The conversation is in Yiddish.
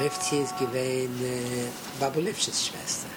Rivzi ist gewesen äh, Babulewschis Schwester.